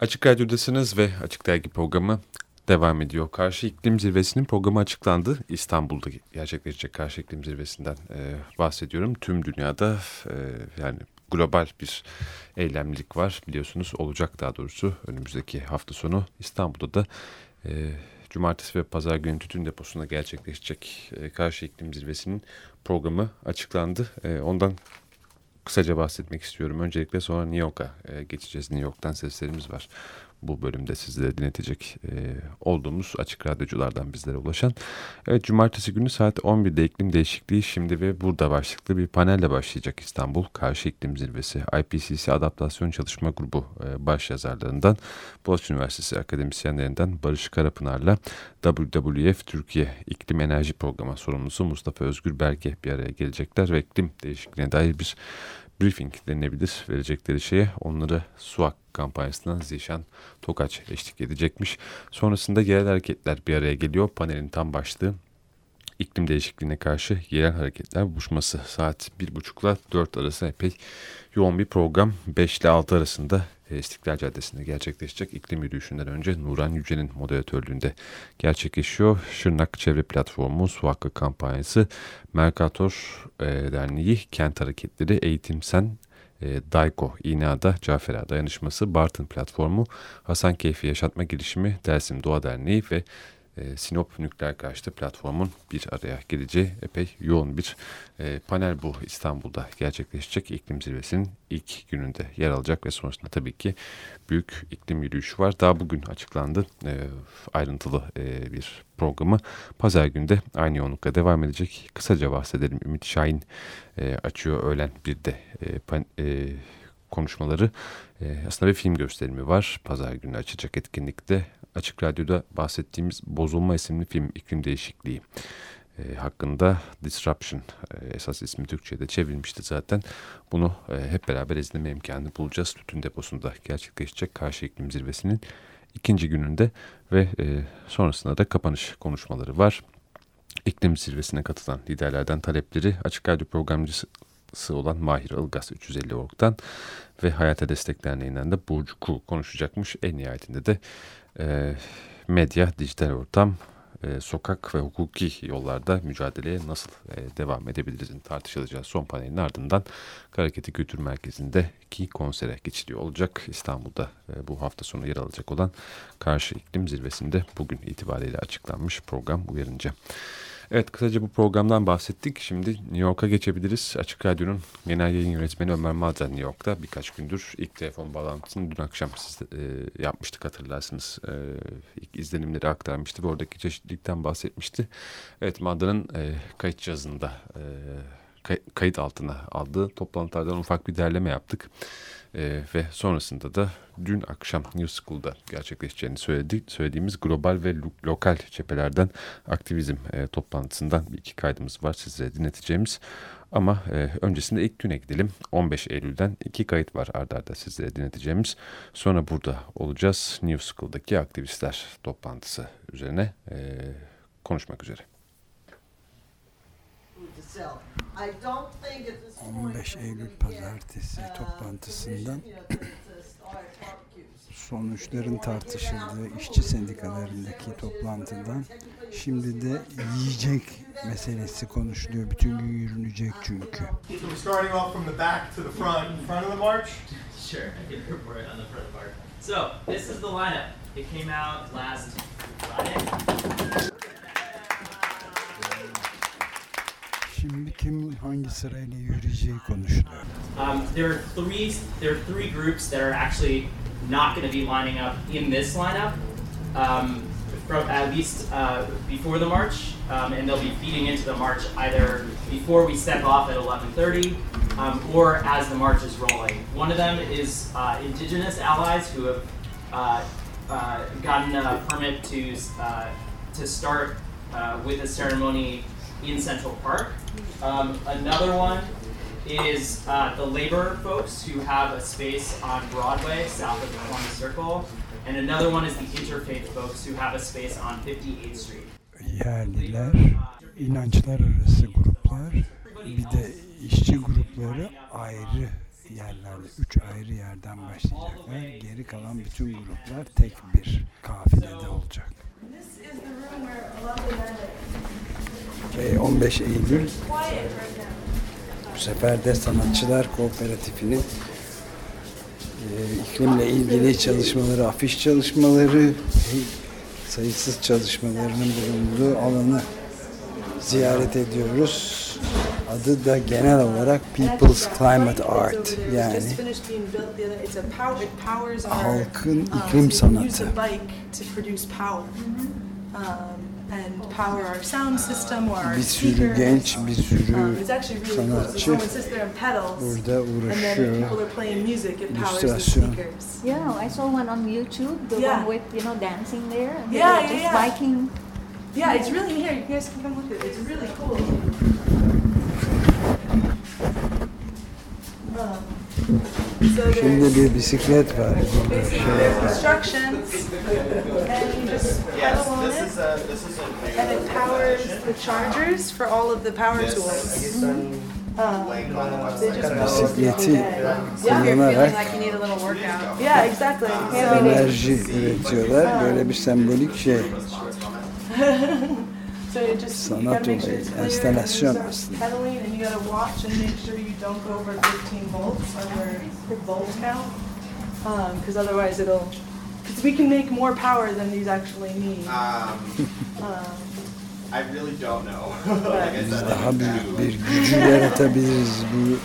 Açık Radyo'dasınız ve Açık Dergi programı devam ediyor. Karşı İklim Zirvesi'nin programı açıklandı. İstanbul'da gerçekleşecek Karşı İklim Zirvesi'nden e, bahsediyorum. Tüm dünyada e, yani global bir eylemlilik var biliyorsunuz. Olacak daha doğrusu önümüzdeki hafta sonu İstanbul'da da e, Cumartesi ve Pazar günü tütün deposunda gerçekleşecek e, Karşı İklim Zirvesi'nin programı açıklandı. E, ondan kısaca bahsetmek istiyorum. Öncelikle sonra New York'a e, geçeceğiz. New York'tan seslerimiz var bu bölümde sizlere dinletecek e, olduğumuz açık radyoculardan bizlere ulaşan. Evet cumartesi günü saat 11'de iklim değişikliği şimdi ve burada başlıklı bir panelle başlayacak İstanbul Karşı İklim Zirvesi IPCC Adaptasyon Çalışma Grubu e, baş Boğaziçi Üniversitesi akademisyenlerinden Barış Karapınar'la WWF Türkiye İklim Enerji Programı sorumlusu Mustafa Özgür Berge bir araya gelecekler ve iklim değişikliğine dair bir briefing denilebilir verecekleri şeye. Onları SUAK kampanyasından Zişan Tokaç eşlik edecekmiş. Sonrasında yerel hareketler bir araya geliyor. Panelin tam başlığı iklim değişikliğine karşı yerel hareketler buluşması saat 1.30 ile 4 arası epey yoğun bir program 5 ile 6 arasında İstiklal Caddesi'nde gerçekleşecek iklim yürüyüşünden önce Nuran Yüce'nin moderatörlüğünde gerçekleşiyor. Şırnak Çevre Platformu, Su Hakkı Kampanyası, Mercator e, Derneği, Kent Hareketleri, Eğitim Sen, e, Dayko, İNA'da Cafer'a Dayanışması, Bartın Platformu, Hasan Keyfi Yaşatma Girişimi, Dersim Doğa Derneği ve e, Sinop Nükleer Karşıtı platformun bir araya geleceği epey yoğun bir e, panel bu İstanbul'da gerçekleşecek iklim zirvesinin ilk gününde yer alacak ve sonrasında tabii ki büyük iklim yürüyüşü var. Daha bugün açıklandı e, ayrıntılı e, bir programı. Pazar günde aynı yoğunlukla devam edecek. Kısaca bahsedelim. Ümit Şahin açıyor öğlen bir de konuşmaları. Aslında bir film gösterimi var. Pazar günü açacak etkinlikte Açık Radyo'da bahsettiğimiz Bozulma isimli film iklim değişikliği e, hakkında Disruption e, esas ismi Türkçe'de çevrilmişti zaten. Bunu e, hep beraber izleme imkanı bulacağız. Tütün deposunda gerçekleşecek Karşı iklim Zirvesi'nin ikinci gününde ve e, sonrasında da kapanış konuşmaları var. İklim zirvesine katılan liderlerden talepleri Açık Radyo programcısı olan Mahir Ilgaz 350 Ork'tan ve Hayata Destek Derneği'nden de Burcu Ku konuşacakmış. En nihayetinde de e, medya, dijital ortam, e, sokak ve hukuki yollarda mücadeleye nasıl e, devam edebiliriz tartışılacağı son panelin ardından Karaketi Kültür Merkezi'ndeki konsere geçiliyor olacak. İstanbul'da e, bu hafta sonu yer alacak olan Karşı İklim Zirvesi'nde bugün itibariyle açıklanmış program uyarınca. Evet kısaca bu programdan bahsettik. Şimdi New York'a geçebiliriz. Açık Radyo'nun genel yayın yönetmeni Ömer Malzen New York'ta birkaç gündür ilk telefon bağlantısını dün akşam siz e, yapmıştık hatırlarsınız. E, ilk izlenimleri aktarmıştı ve oradaki çeşitlilikten bahsetmişti. Evet Madden'ın e, kayıt cihazında e, kay, kayıt altına aldığı toplantılardan ufak bir derleme yaptık. E, ve sonrasında da dün akşam New School'da gerçekleşeceğini söyledik. Söylediğimiz global ve lo lokal cephelerden aktivizm e, toplantısından bir iki kaydımız var size dinleteceğimiz. Ama e, öncesinde ilk güne gidelim. 15 Eylül'den iki kayıt var ardarda arda sizlere dinleteceğimiz. Sonra burada olacağız. New School'daki aktivistler toplantısı üzerine e, konuşmak üzere. 15 Eylül Pazartesi toplantısından sonuçların tartışıldığı işçi sendikalarındaki toplantıdan şimdi de yiyecek meselesi konuşuluyor. Bütün gün yürünecek çünkü. So, this is the lineup. It came out last Friday. Hangi sırayla yürüyeceği konuşuluyor. Um, there are three there are three groups that are actually not going to be lining up in this lineup. Um, from at least uh, before the march, um, and they'll be feeding into the march either before we step off at 11:30 um, or as the march is rolling. One of them is uh, indigenous allies who have uh, uh gotten a permit to uh, to start uh, with a ceremony in Central Park. Um, another one is uh, the labor folks who have a space on Broadway, south of the Columbus Circle. And another one is the interfaith folks who have a space on 58th Street. Yerliler, inançlar arası gruplar, bir de işçi grupları ayrı yerlerde, üç ayrı yerden başlayacaklar. Geri kalan bütün gruplar tek bir kafilede olacak. Ve 15 Eylül bu sefer de Sanatçılar Kooperatifinin e, iklimle ilgili çalışmaları, afiş çalışmaları, sayısız çalışmalarının bulunduğu alanı ziyaret ediyoruz. Adı da genel olarak People's Climate Art yani halkın iklim sanatı. Bir sürü genç, bir sürü um, really sanatçı burada uğraşıyor. İllüstrasyon. Yeah, I saw one on YouTube, the Yeah. one with you know dancing there. And they Yeah, yeah, just yeah. biking. Yeah, it's really here. You guys can come look at it. It's really cool. Um, so Şimdi bir bisiklet var. Burada basically şey there's var. instructions, and you just pedal on it, and it powers the chargers for all of the power tools. Um, Bisikleti Yeah, kullanarak like you need a little workout. Yeah, exactly. enerji üretiyorlar. Böyle bir sembolik şey. So just, Sanat olayı, sure enstalasyon aslında. Sure Because um, otherwise it'll, because we can make more power than these actually need. Um, um, I really don't know. like Biz daha büyük bir gücü yaratabiliriz bu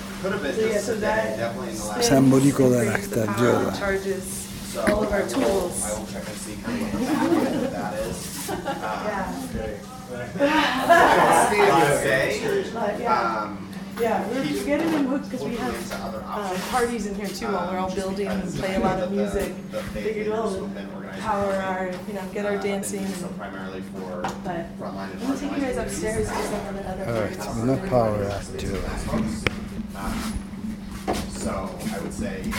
sembolik olarak da diyorlar. Charges so all of our tools. I will check and see kind of what that is. Yeah. I would say, But yeah, um, yeah, we're we're getting them hooked because we looking have into other um, options. parties in here too while we're all building and play a lot of music. The Figured, well, power our, you know, get our dancing. Primarily for But frontline and I'm gonna take you guys upstairs to some of the other. Evet, parties. buna power up diyorlar. So I would say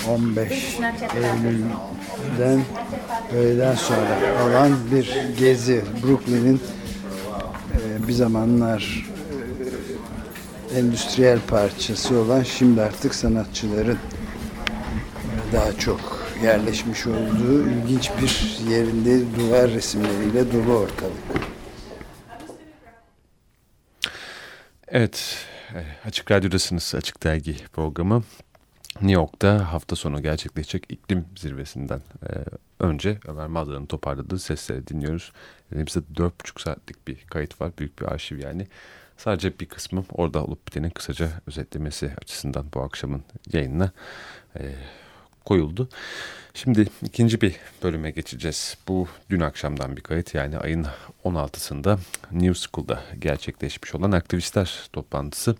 15 Eylül'den öğleden sonra olan bir gezi. Brooklyn'in e, bir zamanlar e, endüstriyel parçası olan şimdi artık sanatçıların e, daha çok yerleşmiş olduğu ilginç bir yerinde duvar resimleriyle dolu ortalık. Evet, e, Açık Radyo'dasınız Açık Dergi programı. New York'ta hafta sonu gerçekleşecek iklim zirvesinden e, önce Ömer Madra'nın toparladığı sesleri dinliyoruz. Elimizde 4,5 saatlik bir kayıt var, büyük bir arşiv yani. Sadece bir kısmı orada olup bitenin kısaca özetlemesi açısından bu akşamın yayınına e, koyuldu. Şimdi ikinci bir bölüme geçeceğiz. Bu dün akşamdan bir kayıt yani ayın 16'sında New School'da gerçekleşmiş olan aktivistler toplantısı.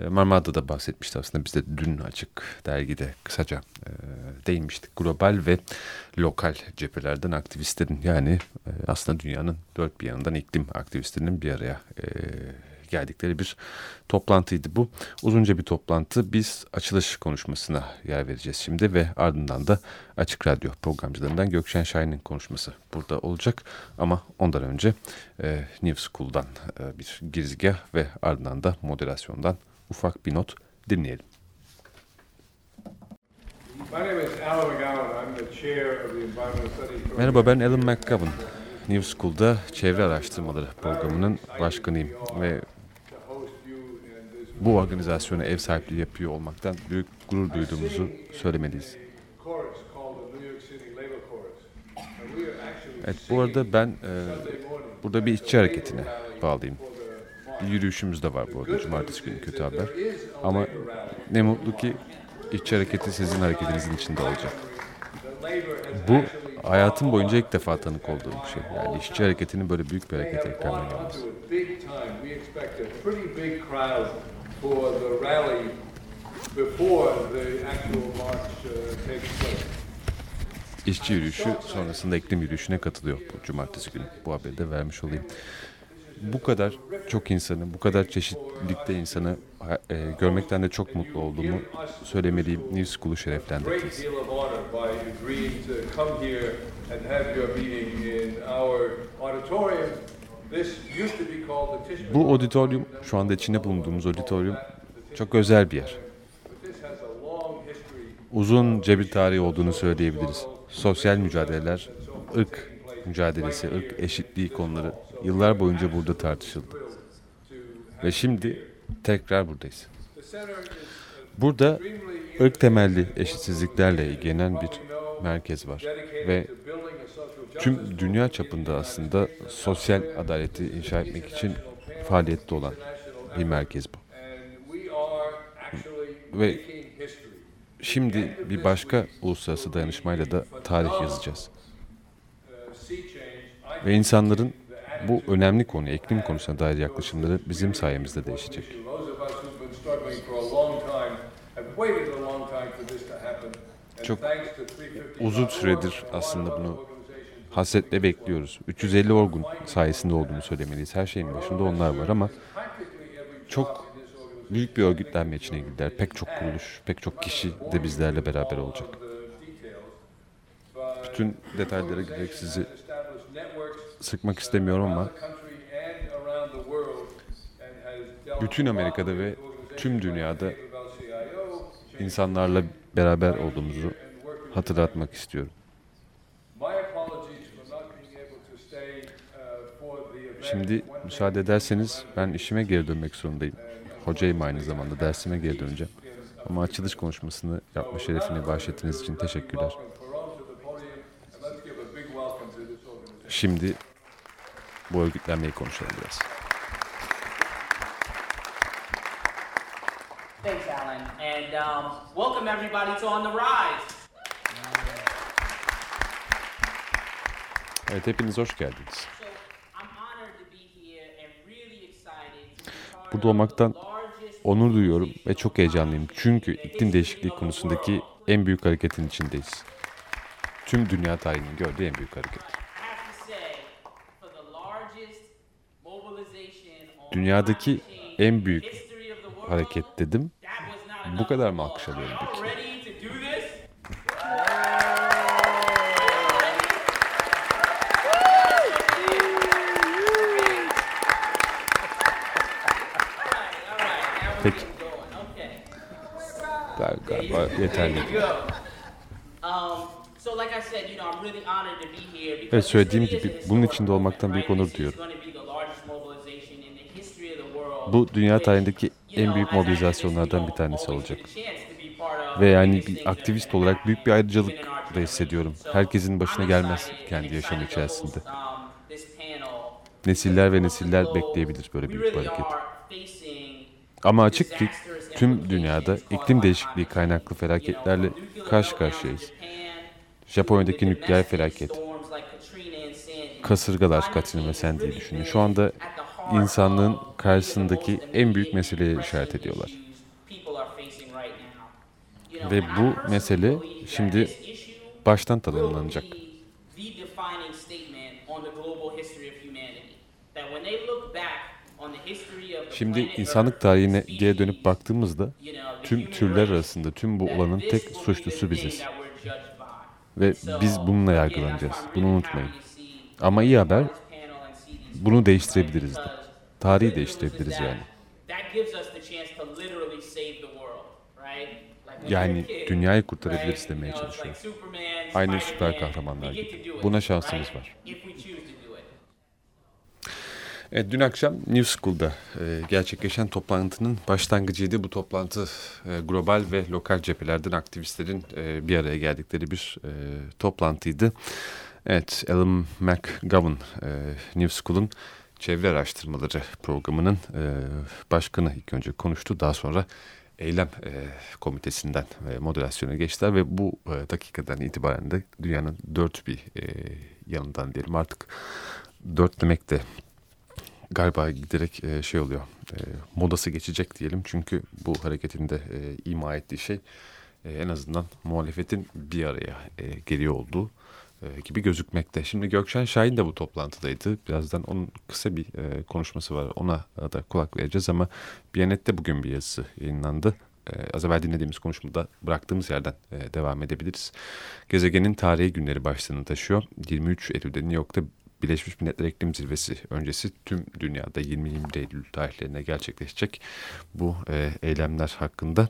E, Marmara'da da bahsetmişti aslında biz de dün açık dergide kısaca e, değinmiştik. Global ve lokal cephelerden aktivistlerin yani e, aslında dünyanın dört bir yanından iklim aktivistlerinin bir araya e, geldikleri bir toplantıydı bu. Uzunca bir toplantı. Biz açılış konuşmasına yer vereceğiz şimdi ve ardından da Açık Radyo programcılarından Gökşen Şahin'in konuşması burada olacak. Ama ondan önce e, New School'dan e, bir girizgah ve ardından da moderasyondan ufak bir not dinleyelim. McGowan. Merhaba ben Alan McGovern. New School'da çevre araştırmaları programının başkanıyım ve bu organizasyona ev sahipliği yapıyor olmaktan büyük gurur duyduğumuzu söylemeliyiz. Evet bu arada ben e, burada bir işçi hareketine bağlıyım. Yürüyüşümüz de var bu arada cumartesi günü kötü haber. Ama ne mutlu ki işçi hareketi sizin hareketinizin içinde olacak. Bu hayatım boyunca ilk defa tanık olduğum bir şey. Yani işçi hareketinin böyle büyük bir harekete takes place. İşçi yürüyüşü sonrasında iklim yürüyüşüne katılıyor bu cumartesi günü. Bu haberi de vermiş olayım. Bu kadar çok insanı, bu kadar çeşitlilikte insanı e, görmekten de çok mutlu olduğumu söylemeliyim. New School'u şereflendirdiniz. Bu auditorium, şu anda içinde bulunduğumuz auditorium çok özel bir yer. But this has a long history uzun cebir tarihi olduğunu söyleyebiliriz. Sosyal mücadeleler, ırk mücadelesi, ırk eşitliği konuları yıllar boyunca burada tartışıldı. Ve şimdi tekrar buradayız. Burada ırk temelli eşitsizliklerle ilgilenen bir merkez var ve tüm dünya çapında aslında sosyal adaleti inşa etmek için faaliyette olan bir merkez bu. Ve şimdi bir başka uluslararası dayanışmayla da tarih yazacağız. Ve insanların bu önemli konu, iklim konusuna dair yaklaşımları bizim sayemizde değişecek. Çok uzun süredir aslında bunu hasretle bekliyoruz. 350 orgun sayesinde olduğunu söylemeliyiz. Her şeyin başında onlar var ama çok büyük bir örgütlenme içine girdiler. Pek çok kuruluş, pek çok kişi de bizlerle beraber olacak. Bütün detaylara girerek sizi sıkmak istemiyorum ama bütün Amerika'da ve tüm dünyada insanlarla beraber olduğumuzu hatırlatmak istiyorum. Şimdi müsaade ederseniz ben işime geri dönmek zorundayım. Hocayım aynı zamanda dersime geri döneceğim. Ama açılış konuşmasını yapma şerefini bahşettiğiniz için teşekkürler. Şimdi bu örgütlenmeyi konuşalım biraz. Thanks, Alan. And um, welcome everybody to On the Rise. Evet hepiniz hoş geldiniz. Burada olmaktan onur duyuyorum ve çok heyecanlıyım. Çünkü iklim değişikliği konusundaki en büyük hareketin içindeyiz. Tüm dünya tarihinin gördüğü en büyük hareket. I have to say, for the largest mobilization on Dünyadaki en büyük hareket dedim. Bu kadar mı alkış alıyorum peki? Peki galiba yeterli. Um, Evet söylediğim gibi bunun içinde olmaktan büyük onur duyuyorum. Bu dünya tarihindeki en büyük mobilizasyonlardan bir tanesi olacak. Ve yani bir aktivist olarak büyük bir ayrıcalık da hissediyorum. Herkesin başına gelmez kendi to içerisinde. um. Nesiller ve nesiller bekleyebilir böyle büyük bir hareket. Ama açık ki tüm dünyada iklim değişikliği kaynaklı felaketlerle karşı karşıyayız. Japonya'daki nükleer felaket, kasırgalar, Katrina ve Sandy'yi düşünün. Şu anda insanlığın karşısındaki en büyük meseleye işaret ediyorlar. Ve bu mesele şimdi baştan tanımlanacak. Şimdi insanlık tarihine geri dönüp baktığımızda tüm türler arasında tüm bu olanın tek suçlusu biziz. Ve biz bununla yargılanacağız. Bunu unutmayın. Ama iyi haber bunu değiştirebiliriz de. Tarihi değiştirebiliriz yani. Yani dünyayı kurtarabiliriz demeye çalışıyorum. Aynı süper kahramanlar gibi. Buna şansımız var. Evet, dün akşam New School'da e, gerçekleşen toplantının başlangıcıydı. Bu toplantı e, global ve lokal cephelerden aktivistlerin e, bir araya geldikleri bir e, toplantıydı. Evet, Alan McGovern, e, New School'un çevre araştırmaları programının e, başkanı ilk önce konuştu. Daha sonra eylem e, komitesinden e, moderasyona geçtiler ve bu e, dakikadan itibaren de dünyanın dört bir e, yanından diyelim artık dört demek de galiba giderek e, şey oluyor e, modası geçecek diyelim çünkü bu hareketin de e, ima ettiği şey e, en azından muhalefetin bir araya e, geliyor olduğu gibi gözükmekte. Şimdi Gökşen Şahin de bu toplantıdaydı. Birazdan onun kısa bir e, konuşması var. Ona da kulak vereceğiz ama Biyanet'te bugün bir yazısı yayınlandı. E, az evvel dinlediğimiz konuşmada bıraktığımız yerden e, devam edebiliriz. Gezegenin tarihi günleri başlığını taşıyor. 23 Eylül'de New York'ta Birleşmiş Milletler İklim Zirvesi öncesi tüm dünyada 20-21 Eylül tarihlerine gerçekleşecek bu e, eylemler hakkında.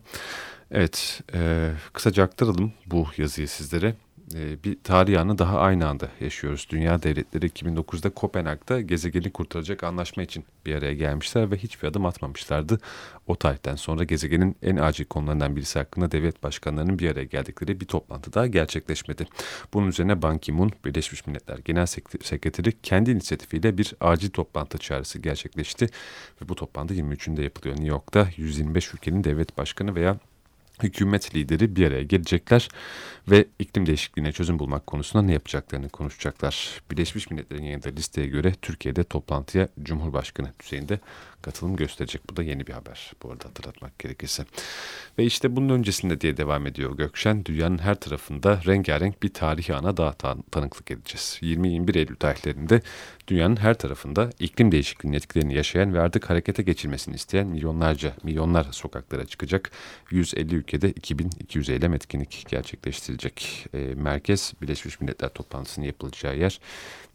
Evet, e, kısaca aktaralım bu yazıyı sizlere. E, bir tarih anı daha aynı anda yaşıyoruz. Dünya devletleri 2009'da Kopenhag'da gezegeni kurtaracak anlaşma için bir araya gelmişler ve hiçbir adım atmamışlardı. O tarihten sonra gezegenin en acil konularından birisi hakkında devlet başkanlarının bir araya geldikleri bir toplantı daha gerçekleşmedi. Bunun üzerine Ban Ki-moon, Birleşmiş Milletler Genel Sekreteri kendi inisiyatifiyle bir acil toplantı çağrısı gerçekleşti. Ve bu toplantı 23'ünde yapılıyor New York'ta. 125 ülkenin devlet başkanı veya hükümet lideri bir araya gelecekler ve iklim değişikliğine çözüm bulmak konusunda ne yapacaklarını konuşacaklar. Birleşmiş Milletler'in yayınladığı listeye göre Türkiye'de toplantıya Cumhurbaşkanı düzeyinde katılım gösterecek. Bu da yeni bir haber bu arada hatırlatmak gerekirse. Ve işte bunun öncesinde diye devam ediyor Gökşen. Dünyanın her tarafında rengarenk bir tarihi ana daha tan tanıklık edeceğiz. 20-21 Eylül tarihlerinde dünyanın her tarafında iklim değişikliğinin etkilerini yaşayan ve artık harekete geçilmesini isteyen milyonlarca, milyonlar sokaklara çıkacak. 150 ülkede 2200 eylem etkinlik gerçekleştirilecek. E, merkez Birleşmiş Milletler toplantısının yapılacağı yer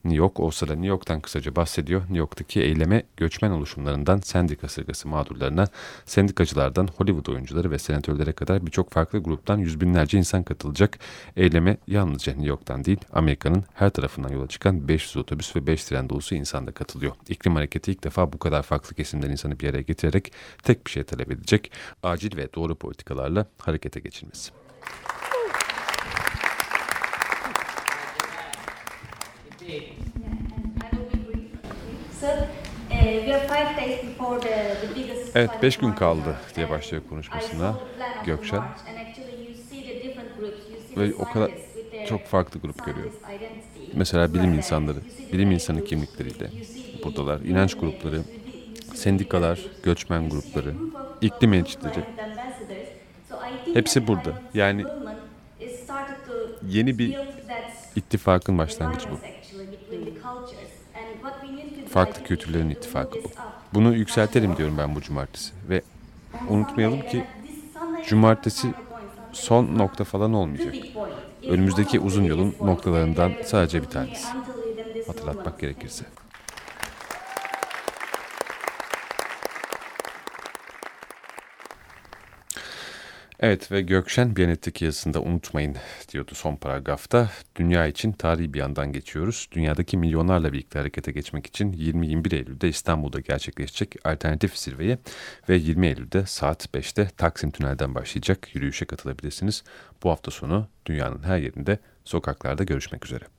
New York olsa da New York'tan kısaca bahsediyor. New York'taki eyleme göçmen oluşumlarından sendika sırgası mağdurlarına, sendikacılardan Hollywood oyuncuları ve senatörlere kadar birçok farklı gruptan yüz binlerce insan katılacak. Eyleme yalnızca New York'tan değil Amerika'nın her tarafından yola çıkan 500 otobüs ve 5 tren dolusu insan da katılıyor. İklim hareketi ilk defa bu kadar farklı kesimden insanı bir araya getirerek tek bir şey talep edecek. Acil ve doğru politikalarla harekete geçilmesi. Evet, beş gün kaldı diye başlıyor konuşmasına Gökşen. Ve o kadar çok farklı grup görüyor. Mesela bilim insanları, bilim insanı kimlikleriyle buradalar. İnanç grupları, sendikalar, göçmen grupları, iklim elçileri. Hepsi burada. Yani yeni bir ittifakın başlangıcı bu. Farklı kültürlerin ittifakı bu. Bunu yükseltelim diyorum ben bu cumartesi. Ve unutmayalım ki cumartesi son nokta falan olmayacak. Önümüzdeki uzun yolun noktalarından sadece bir tanesi. Hatırlatmak gerekirse. Evet ve Gökşen Biyanet'teki yazısında unutmayın diyordu son paragrafta. Dünya için tarihi bir yandan geçiyoruz. Dünyadaki milyonlarla birlikte harekete geçmek için 20-21 Eylül'de İstanbul'da gerçekleşecek alternatif zirveye ve 20 Eylül'de saat 5'te Taksim Tünel'den başlayacak yürüyüşe katılabilirsiniz. Bu hafta sonu dünyanın her yerinde sokaklarda görüşmek üzere.